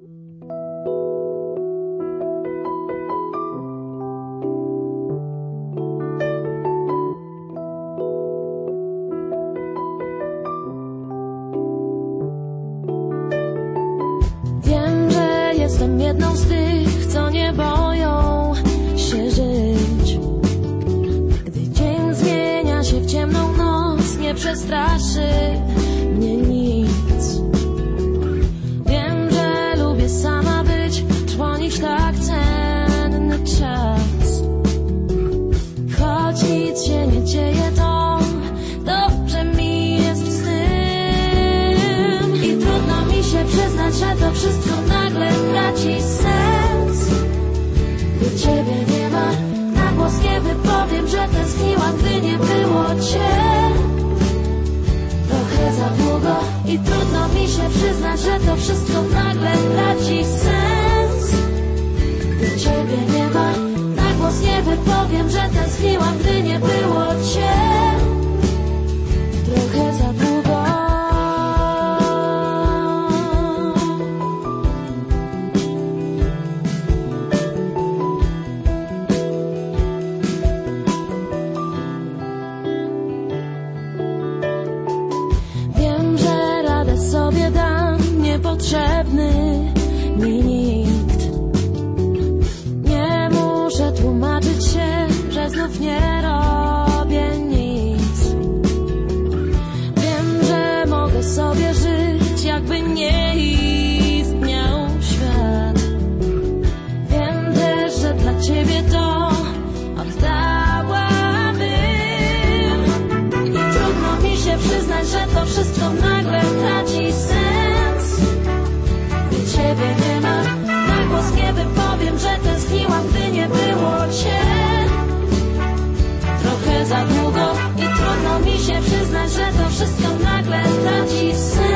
Wiem, że jestem jedną z tych, co nie boją się żyć. Gdy dzień zmienia się w ciemną noc, nie przestraszy to wszystko nagle traci sens. Gdy ciebie nie ma, na głos nie wypowiem, że tęskniłam, gdy nie było cię. Trochę za długo i trudno mi się przyznać, że to wszystko nagle traci sens. Muszę tłumaczyć się, że znów nie robię nic. Wiem, że mogę sobie żyć, jakby nie istniał się przyznać, że to wszystko nagle traci sens.